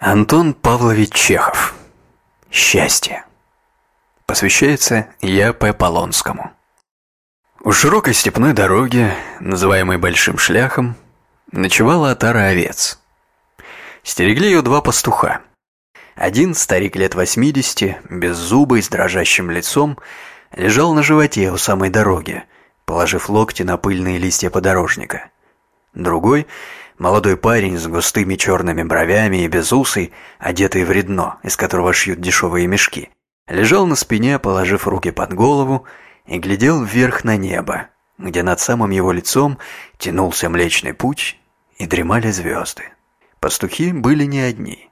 Антон Павлович Чехов. Счастье. Посвящается Я.П. Полонскому. У широкой степной дороги, называемой Большим Шляхом, ночевала отара овец. Стерегли ее два пастуха. Один, старик лет восьмидесяти, беззубый, с дрожащим лицом, лежал на животе у самой дороги, положив локти на пыльные листья подорожника. Другой, Молодой парень с густыми черными бровями и без усой, одетый в редно, из которого шьют дешевые мешки, лежал на спине, положив руки под голову, и глядел вверх на небо, где над самым его лицом тянулся Млечный Путь и дремали звезды. Пастухи были не одни.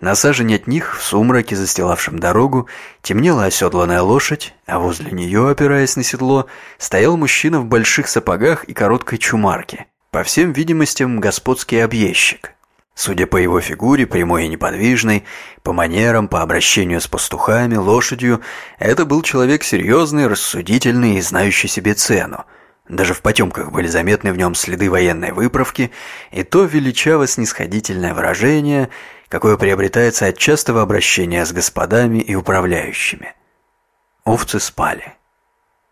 На сажене от них, в сумраке, застилавшем дорогу, темнела оседланная лошадь, а возле нее, опираясь на седло, стоял мужчина в больших сапогах и короткой чумарке, по всем видимостям, господский объездчик. Судя по его фигуре, прямой и неподвижной, по манерам, по обращению с пастухами, лошадью, это был человек серьезный, рассудительный и знающий себе цену. Даже в потемках были заметны в нем следы военной выправки и то величаво-снисходительное выражение, какое приобретается от частого обращения с господами и управляющими. Овцы спали.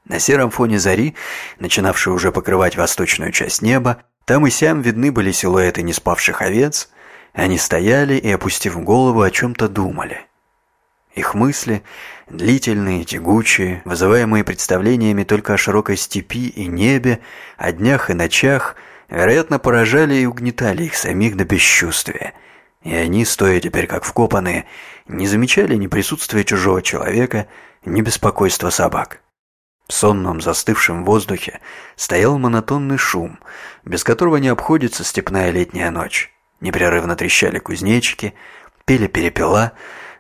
На сером фоне зари, начинавшей уже покрывать восточную часть неба, там и сям видны были силуэты неспавших овец, они стояли и, опустив голову, о чем-то думали. Их мысли, длительные, тягучие, вызываемые представлениями только о широкой степи и небе, о днях и ночах, вероятно, поражали и угнетали их самих до бесчувствия. И они, стоя теперь как вкопанные, не замечали ни присутствия чужого человека, ни беспокойства собак. В сонном застывшем воздухе стоял монотонный шум, без которого не обходится степная летняя ночь. Непрерывно трещали кузнечики, пели перепела,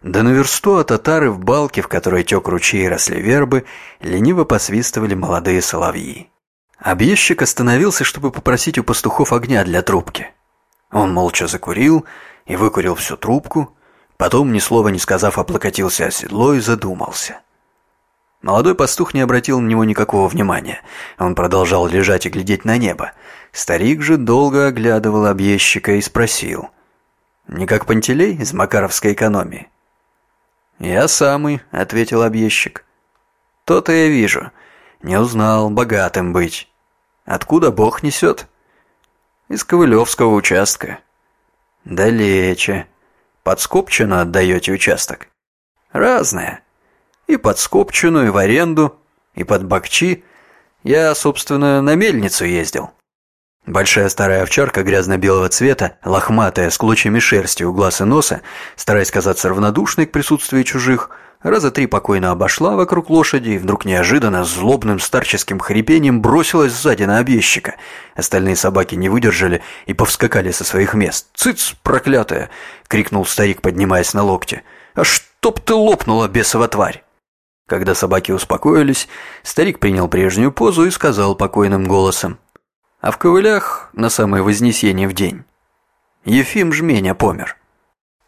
да на версту от татары в балке, в которой тек ручей и росли вербы, лениво посвистывали молодые соловьи. Объездчик остановился, чтобы попросить у пастухов огня для трубки. Он молча закурил и выкурил всю трубку, потом, ни слова не сказав, облокотился о седло и задумался. Молодой пастух не обратил на него никакого внимания. Он продолжал лежать и глядеть на небо. Старик же долго оглядывал объездчика и спросил. «Не как Пантелей из Макаровской экономии?» «Я самый», — ответил объездчик. «То-то я вижу. Не узнал, богатым быть. Откуда Бог несет?» «Из Ковылевского участка». «Далече. Под Скопчино отдаете участок?» «Разное. И под Скопчину, и в аренду, и под Бакчи. Я, собственно, на мельницу ездил. Большая старая овчарка грязно-белого цвета, лохматая, с клочьями шерсти у глаз и носа, стараясь казаться равнодушной к присутствию чужих, раза три покойно обошла вокруг лошади и вдруг неожиданно злобным старческим хрипением бросилась сзади на объездчика. Остальные собаки не выдержали и повскакали со своих мест. «Цыц, проклятая!» — крикнул старик, поднимаясь на локте. «А чтоб ты лопнула, бесова тварь!» Когда собаки успокоились, старик принял прежнюю позу и сказал покойным голосом. А в ковылях на самое вознесение в день. Ефим Жменя помер.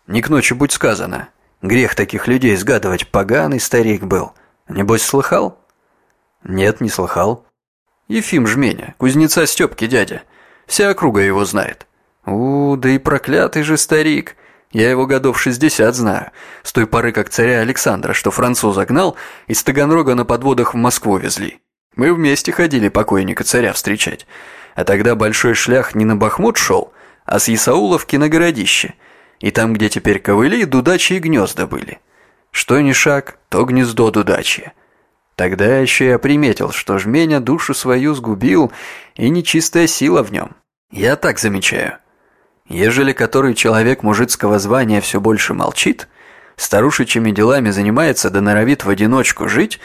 Не к ночи будь сказано. Грех таких людей сгадывать, поганый старик был. Небось, слыхал? Нет, не слыхал. Ефим Жменя, кузнеца Степки дядя. Вся округа его знает. У, да и проклятый же старик. Я его годов 60 знаю, с той поры, как царя Александра, что француза гнал, из Таганрога на подводах в Москву везли. Мы вместе ходили покойника царя встречать. А тогда большой шлях не на Бахмут шел, а с Исауловки на городище. И там, где теперь ковыли, дудачи и гнезда были. Что ни шаг, то гнездо дудачье. Тогда еще я приметил, что жменя душу свою сгубил, и нечистая сила в нем. Я так замечаю. Ежели который человек мужицкого звания все больше молчит, старушечьими делами занимается да норовит в одиночку жить,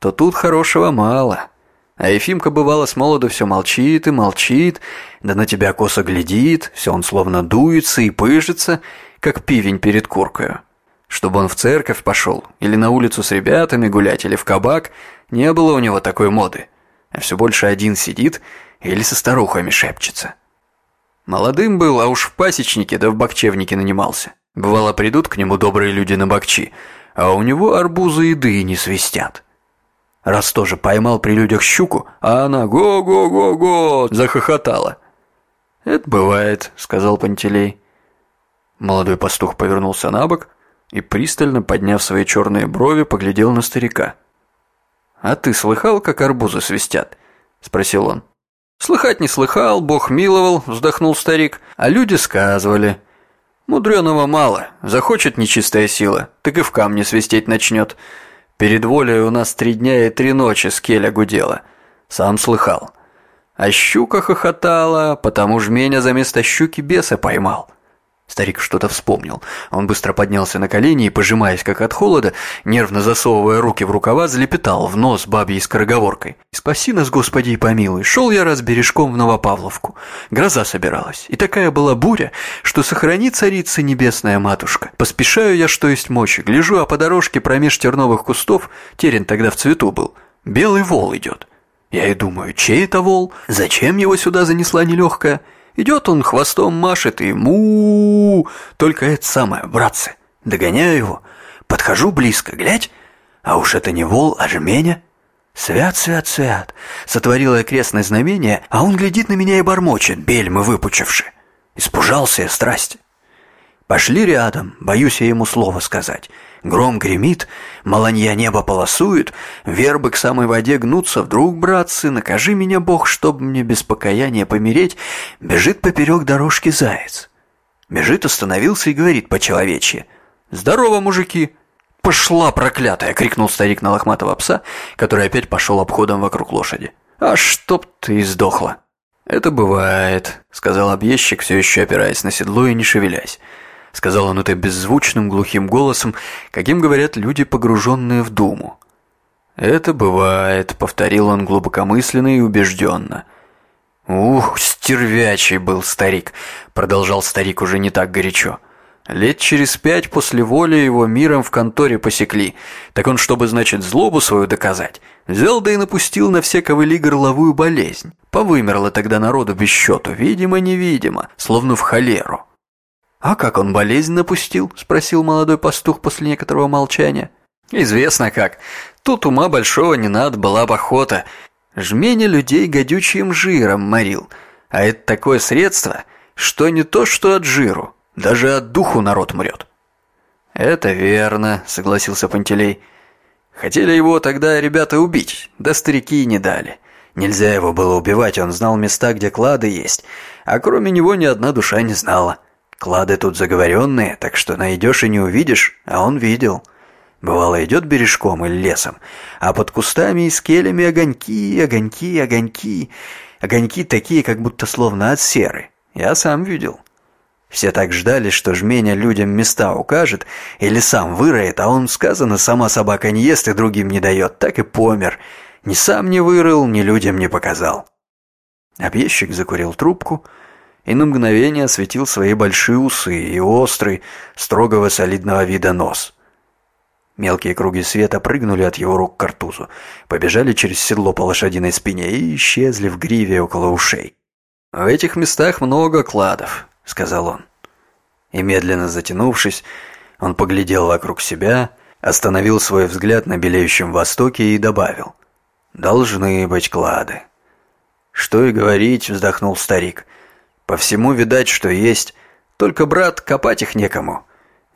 то тут хорошего мало. А Ефимка бывало с молоду все молчит и молчит, да на тебя косо глядит, все он словно дуется и пыжится, как пивень перед куркою. Чтобы он в церковь пошел, или на улицу с ребятами гулять, или в кабак, не было у него такой моды. А все больше один сидит или со старухами шепчется. Молодым был, а уж в пасечнике да в бакчевнике нанимался. Бывало, придут к нему добрые люди на бакчи, а у него арбузы и дыни свистят. Раз тоже поймал при людях щуку, а она «го-го-го-го» захохотала. «Это бывает», — сказал Пантелей. Молодой пастух повернулся на бок и, пристально подняв свои черные брови, поглядел на старика. «А ты слыхал, как арбузы свистят?» – спросил он. «Слыхать не слыхал, Бог миловал», – вздохнул старик. «А люди сказывали. Мудреного мало, захочет нечистая сила, так и в камне свистеть начнет. Перед волей у нас три дня и три ночи скеля гудела. Сам слыхал. А щука хохотала, потому жменя за место щуки беса поймал. Старик что-то вспомнил. Он быстро поднялся на колени и, пожимаясь как от холода, нервно засовывая руки в рукава, залепетал в нос бабьей скороговоркой. «Спаси нас, Господи, и помилуй! Шел я раз бережком в Новопавловку. Гроза собиралась, и такая была буря, что сохрани царица небесная матушка. Поспешаю я, что есть мочи, гляжу, а по дорожке промеж терновых кустов, терен тогда в цвету был, белый вол идет. Я и думаю, чей это вол? Зачем его сюда занесла нелегкая?» Идет он, хвостом машет и му Только это самое, братцы. Догоняю его, подхожу близко, глядь, а уж это не вол, а жменя. Свят, свят, свят. Сотворила я крестное знамение, а он глядит на меня и бормочет, бельмы выпучивши. Испужался я страсти. Пошли рядом, боюсь я ему слово сказать. Гром гремит, маланья небо полосует, вербы к самой воде гнутся. Вдруг, братцы, накажи меня Бог, чтоб мне без покаяния помереть, бежит поперек дорожки заяц. Бежит, остановился и говорит по-человечьи. «Здорово, мужики!» «Пошла, проклятая!» — крикнул старик на лохматого пса, который опять пошел обходом вокруг лошади. «А чтоб ты сдохла!» «Это бывает», — сказал объездчик, все еще опираясь на седло и не шевелясь сказал он это беззвучным глухим голосом, каким говорят люди, погруженные в думу. «Это бывает», — повторил он глубокомысленно и убежденно. «Ух, стервячий был старик», — продолжал старик уже не так горячо. «Лет через пять после воли его миром в конторе посекли. Так он, чтобы, значит, злобу свою доказать, взял да и напустил на все ковыли горловую болезнь. Повымерло тогда народу без счету, видимо-невидимо, словно в холеру. «А как он болезнь напустил?» – спросил молодой пастух после некоторого молчания. «Известно как. Тут ума большого не надо, была бы охота. Жменя людей гадючим жиром морил. А это такое средство, что не то что от жиру, даже от духу народ мрет». «Это верно», – согласился Пантелей. «Хотели его тогда ребята убить, да старики не дали. Нельзя его было убивать, он знал места, где клады есть, а кроме него ни одна душа не знала». Клады тут заговоренные, так что найдешь и не увидишь, а он видел. Бывало, идет бережком или лесом, а под кустами и скелями огоньки, огоньки, огоньки. Огоньки такие, как будто словно от серы. Я сам видел. Все так ждали, что жменя людям места укажет или сам выроет, а он, сказано, сама собака не ест и другим не дает, так и помер. Ни сам не вырыл, ни людям не показал. Объездчик закурил трубку, и на мгновение осветил свои большие усы и острый, строгого солидного вида нос. Мелкие круги света прыгнули от его рук к картузу, побежали через седло по лошадиной спине и исчезли в гриве около ушей. «В этих местах много кладов», — сказал он. И медленно затянувшись, он поглядел вокруг себя, остановил свой взгляд на белеющем востоке и добавил. «Должны быть клады». «Что и говорить», — вздохнул старик, — по всему видать, что есть. Только, брат, копать их некому.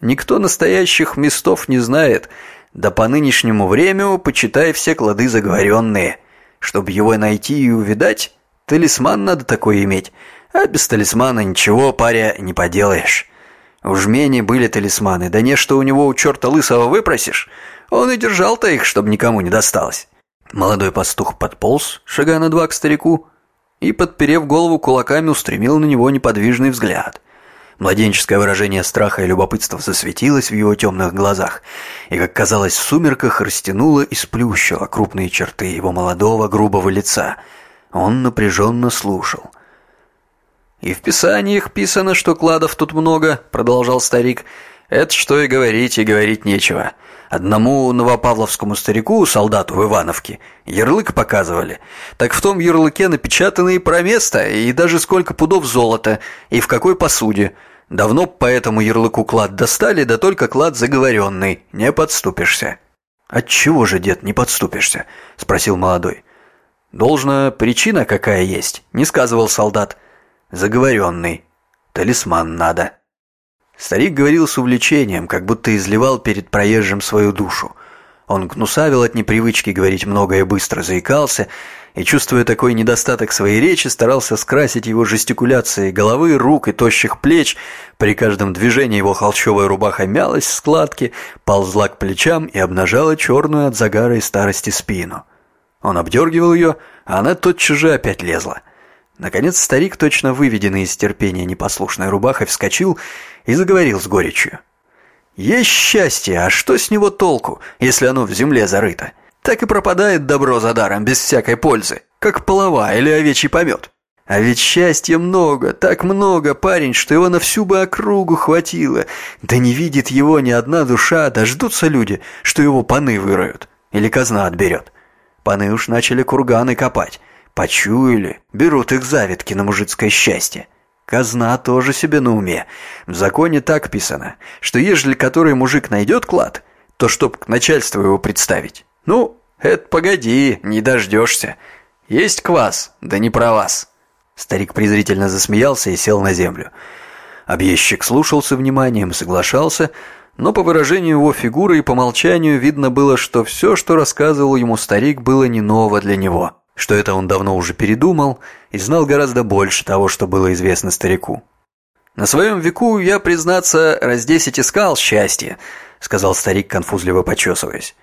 Никто настоящих местов не знает. Да по нынешнему времени, почитай все клады заговоренные. Чтобы его найти и увидать, талисман надо такой иметь. А без талисмана ничего, паря, не поделаешь. У жмени были талисманы, да не что у него у черта лысого выпросишь. Он и держал-то их, чтобы никому не досталось. Молодой пастух подполз, шагая на два к старику, и, подперев голову кулаками, устремил на него неподвижный взгляд. Младенческое выражение страха и любопытства засветилось в его темных глазах, и, как казалось, в сумерках растянуло и сплющило крупные черты его молодого грубого лица. Он напряженно слушал. «И в Писаниях писано, что кладов тут много», — продолжал старик. «Это что и говорить, и говорить нечего». Одному новопавловскому старику, солдату в Ивановке, ярлык показывали. Так в том ярлыке напечатано и про место, и даже сколько пудов золота, и в какой посуде. Давно по этому ярлыку клад достали, да только клад заговоренный, не подступишься. «Отчего же, дед, не подступишься?» – спросил молодой. «Должна причина какая есть», – не сказывал солдат. «Заговоренный. Талисман надо». Старик говорил с увлечением, как будто изливал перед проезжим свою душу. Он гнусавил от непривычки говорить многое быстро, заикался и, чувствуя такой недостаток своей речи, старался скрасить его жестикуляцией головы, рук и тощих плеч. При каждом движении его холщовая рубаха мялась в складке, ползла к плечам и обнажала черную от загара и старости спину. Он обдергивал ее, а она тотчас же опять лезла. Наконец старик, точно выведенный из терпения непослушной рубахой, вскочил и заговорил с горечью. Есть счастье, а что с него толку, если оно в земле зарыто? Так и пропадает добро за даром, без всякой пользы, как полова или овечий помет. А ведь счастья много, так много, парень, что его на всю бы округу хватило. Да не видит его ни одна душа, дождутся люди, что его паны выроют. Или казна отберет. Паны уж начали курганы копать. Почуяли, берут их завитки на мужицкое счастье. Казна тоже себе на уме. В законе так писано, что ежели который мужик найдет клад, то чтоб к начальству его представить. Ну, это погоди, не дождешься. Есть квас, да не про вас. Старик презрительно засмеялся и сел на землю. Объездчик слушался вниманием, соглашался, но по выражению его фигуры и по молчанию видно было, что все, что рассказывал ему старик, было не ново для него что это он давно уже передумал и знал гораздо больше того, что было известно старику. «На своем веку я, признаться, раз десять искал счастье», — сказал старик, конфузливо почесываясь.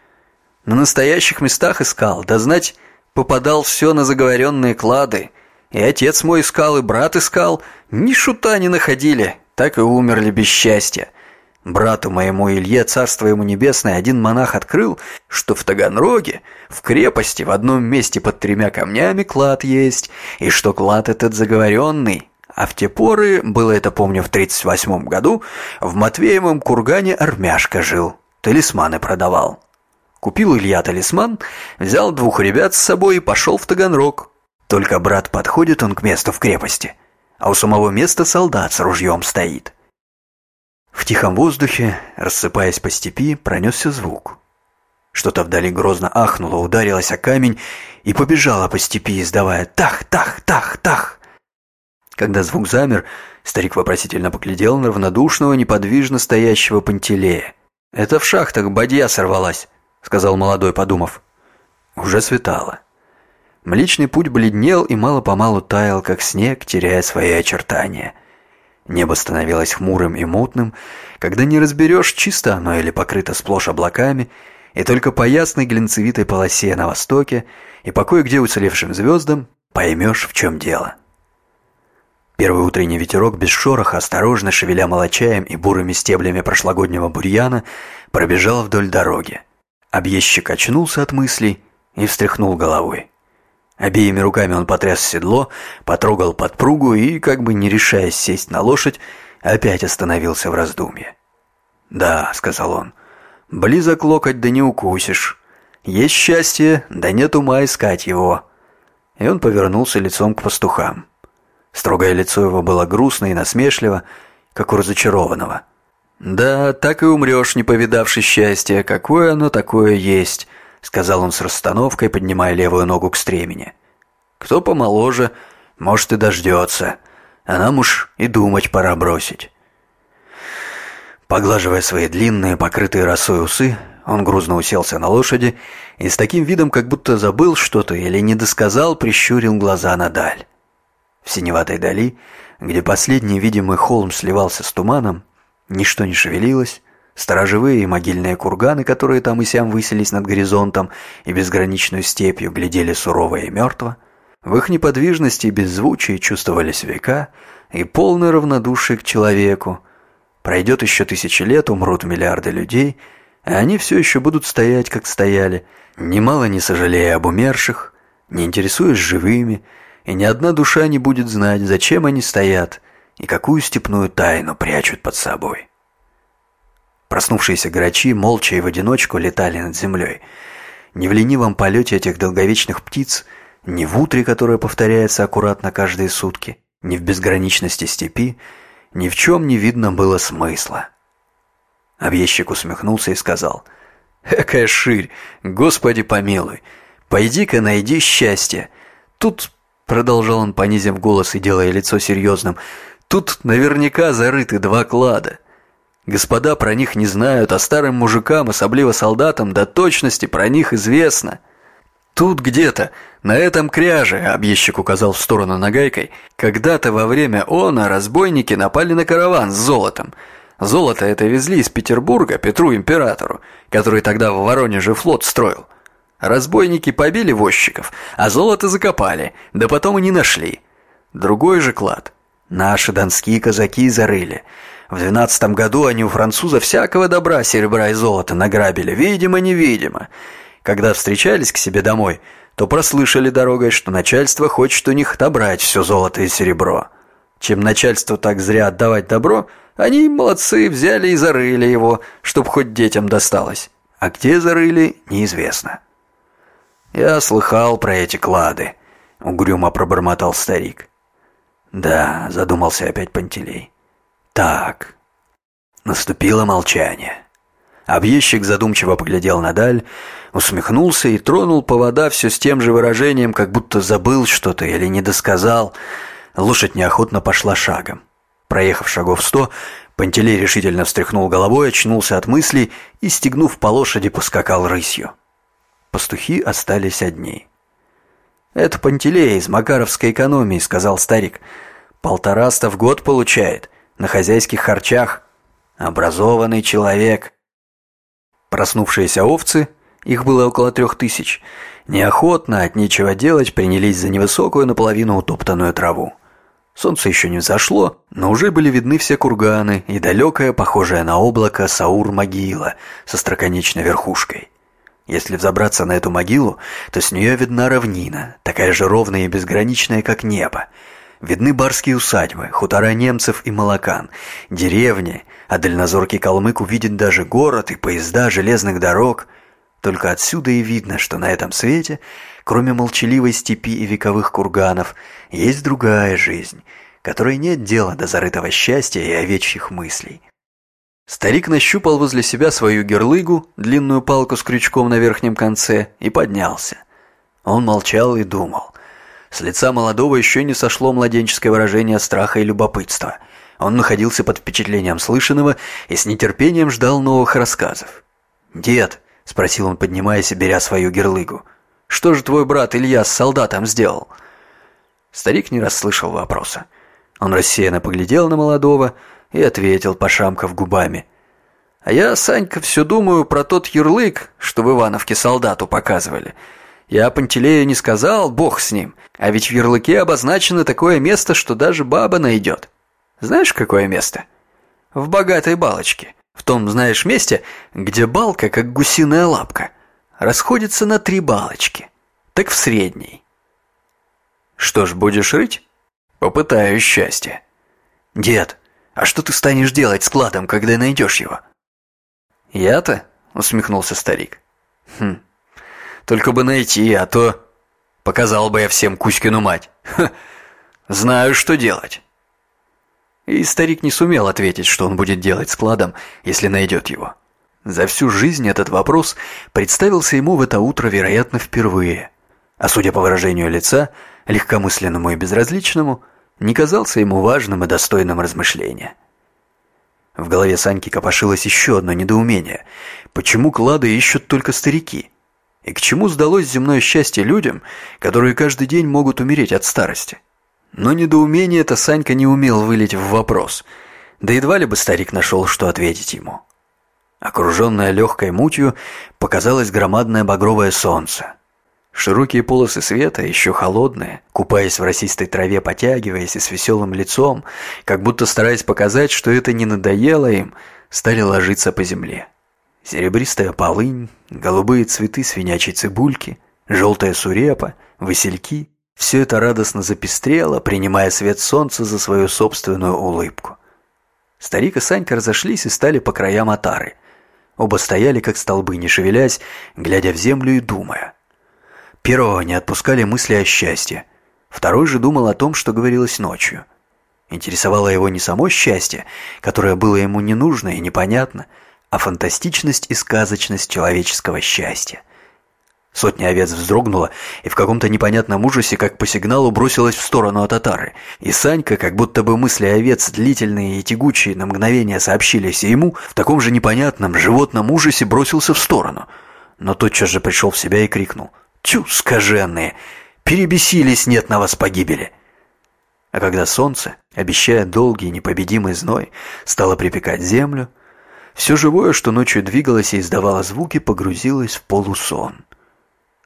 «На настоящих местах искал, да знать, попадал все на заговоренные клады. И отец мой искал, и брат искал, ни шута не находили, так и умерли без счастья. Брату моему Илье, царство ему небесное, один монах открыл, что в Таганроге, в крепости, в одном месте под тремя камнями клад есть, и что клад этот заговоренный. А в те поры, было это, помню, в 38 году, в Матвеевом кургане армяшка жил, талисманы продавал. Купил Илья талисман, взял двух ребят с собой и пошел в Таганрог. Только брат подходит он к месту в крепости, а у самого места солдат с ружьем стоит. В тихом воздухе, рассыпаясь по степи, пронесся звук. Что-то вдали грозно ахнуло, ударилось о камень и побежало по степи, издавая «тах, тах, тах, тах». Когда звук замер, старик вопросительно поглядел на равнодушного, неподвижно стоящего Пантелея. «Это в шахтах бадья сорвалась», — сказал молодой, подумав. Уже светало. Млечный путь бледнел и мало-помалу таял, как снег, теряя свои очертания — Небо становилось хмурым и мутным, когда не разберешь, чисто оно или покрыто сплошь облаками, и только по ясной глинцевитой полосе на востоке и по кое-где уцелевшим звездам поймешь, в чем дело. Первый утренний ветерок без шороха, осторожно шевеля молочаем и бурыми стеблями прошлогоднего бурьяна, пробежал вдоль дороги. Объездчик очнулся от мыслей и встряхнул головой. Обеими руками он потряс седло, потрогал подпругу и, как бы не решаясь сесть на лошадь, опять остановился в раздумье. «Да», — сказал он, — «близок локоть, да не укусишь. Есть счастье, да нет ума искать его». И он повернулся лицом к пастухам. Строгое лицо его было грустно и насмешливо, как у разочарованного. «Да, так и умрешь, не повидавши счастья, какое оно такое есть», сказал он с расстановкой, поднимая левую ногу к стремени. Кто помоложе, может и дождется, а нам уж и думать пора бросить. Поглаживая свои длинные, покрытые росой усы, он грузно уселся на лошади и с таким видом, как будто забыл что-то или не досказал, прищурил глаза на даль. В синеватой дали, где последний видимый холм сливался с туманом, ничто не шевелилось, Сторожевые и могильные курганы, которые там и сям высились над горизонтом и безграничную степью, глядели сурово и мертво. В их неподвижности и беззвучии чувствовались века и полное равнодушие к человеку. Пройдет еще тысячи лет, умрут миллиарды людей, а они все еще будут стоять, как стояли, немало не сожалея об умерших, не интересуясь живыми, и ни одна душа не будет знать, зачем они стоят и какую степную тайну прячут под собой. Проснувшиеся грачи молча и в одиночку летали над землей. Ни в ленивом полете этих долговечных птиц, ни в утре, которое повторяется аккуратно каждые сутки, ни в безграничности степи, ни в чем не видно было смысла. Объездчик усмехнулся и сказал, «Экая ширь, Господи помилуй, пойди-ка найди счастье. Тут, — продолжал он, понизив голос и делая лицо серьезным, — тут наверняка зарыты два клада. Господа про них не знают, а старым мужикам, особливо солдатам, до точности про них известно. Тут где-то, на этом кряже, объездчик указал в сторону нагайкой, когда-то во время она разбойники напали на караван с золотом. Золото это везли из Петербурга Петру Императору, который тогда в Воронеже флот строил. Разбойники побили возчиков, а золото закопали, да потом и не нашли. Другой же клад. Наши донские казаки зарыли. В двенадцатом году они у француза всякого добра, серебра и золота награбили, видимо-невидимо. Когда встречались к себе домой, то прослышали дорогой, что начальство хочет у них отобрать все золото и серебро. Чем начальство так зря отдавать добро, они, молодцы, взяли и зарыли его, чтоб хоть детям досталось. А где зарыли, неизвестно. «Я слыхал про эти клады», — угрюмо пробормотал старик. «Да», — задумался опять Пантелей. «Так». Наступило молчание. Объездчик задумчиво поглядел на даль, усмехнулся и тронул повода все с тем же выражением, как будто забыл что-то или не досказал. Лошадь неохотно пошла шагом. Проехав шагов сто, Пантелей решительно встряхнул головой, очнулся от мыслей и, стегнув по лошади, поскакал рысью. Пастухи остались одни. «Это Пантелей из Макаровской экономии», — сказал старик. «Полтораста в год получает, на хозяйских харчах. Образованный человек». Проснувшиеся овцы, их было около трех тысяч, неохотно, от нечего делать, принялись за невысокую наполовину утоптанную траву. Солнце еще не взошло, но уже были видны все курганы и далекая, похожая на облако, Саур-могила со строконечной верхушкой. Если взобраться на эту могилу, то с нее видна равнина, такая же ровная и безграничная, как небо. Видны барские усадьбы, хутора немцев и молокан, деревни, а дальнозоркий калмык увидит даже город и поезда железных дорог. Только отсюда и видно, что на этом свете, кроме молчаливой степи и вековых курганов, есть другая жизнь, которой нет дела до зарытого счастья и овечьих мыслей. Старик нащупал возле себя свою герлыгу, длинную палку с крючком на верхнем конце, и поднялся. Он молчал и думал. С лица молодого еще не сошло младенческое выражение страха и любопытства. Он находился под впечатлением слышанного и с нетерпением ждал новых рассказов. «Дед», — спросил он, поднимаясь и беря свою герлыгу, — «что же твой брат Илья с солдатом сделал?» Старик не расслышал вопроса. Он рассеянно поглядел на молодого, — и ответил, пошамкав губами. «А я, Санька, все думаю про тот ярлык, что в Ивановке солдату показывали. Я Пантелею не сказал, бог с ним, а ведь в ярлыке обозначено такое место, что даже баба найдет. Знаешь, какое место? В богатой балочке. В том, знаешь, месте, где балка, как гусиная лапка, расходится на три балочки. Так в средней. Что ж, будешь рыть? Попытаюсь счастье. Дед, а что ты станешь делать с кладом, когда найдешь его?» «Я-то?» — усмехнулся старик. «Хм, только бы найти, а то показал бы я всем Кузькину мать. Ха, знаю, что делать». И старик не сумел ответить, что он будет делать с кладом, если найдет его. За всю жизнь этот вопрос представился ему в это утро, вероятно, впервые. А судя по выражению лица, легкомысленному и безразличному – не казался ему важным и достойным размышления. В голове Саньки копошилось еще одно недоумение. Почему клады ищут только старики? И к чему сдалось земное счастье людям, которые каждый день могут умереть от старости? Но недоумение это Санька не умел вылить в вопрос. Да едва ли бы старик нашел, что ответить ему. Окруженное легкой мутью, показалось громадное багровое солнце. Широкие полосы света, еще холодные, купаясь в росистой траве, потягиваясь и с веселым лицом, как будто стараясь показать, что это не надоело им, стали ложиться по земле. Серебристая полынь, голубые цветы свинячьей цибульки, желтая сурепа, васильки — все это радостно запестрело, принимая свет солнца за свою собственную улыбку. Старик и Санька разошлись и стали по краям отары. Оба стояли, как столбы, не шевелясь, глядя в землю и думая. Первого не отпускали мысли о счастье. Второй же думал о том, что говорилось ночью. Интересовало его не само счастье, которое было ему не нужно и непонятно, а фантастичность и сказочность человеческого счастья. Сотня овец вздрогнула и в каком-то непонятном ужасе, как по сигналу, бросилась в сторону от татары. И Санька, как будто бы мысли овец, длительные и тягучие, на мгновение сообщились ему, в таком же непонятном животном ужасе бросился в сторону. Но тотчас же пришел в себя и крикнул. «Тю, скаженные! Перебесились, нет на вас погибели!» А когда солнце, обещая долгий непобедимый зной, стало припекать землю, все живое, что ночью двигалось и издавало звуки, погрузилось в полусон.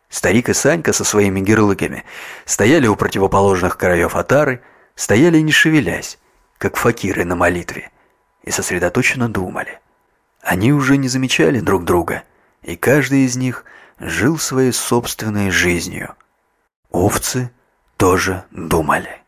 Старик и Санька со своими герлыками стояли у противоположных краев отары, стояли не шевелясь, как факиры на молитве, и сосредоточенно думали. Они уже не замечали друг друга, и каждый из них жил своей собственной жизнью. Овцы тоже думали.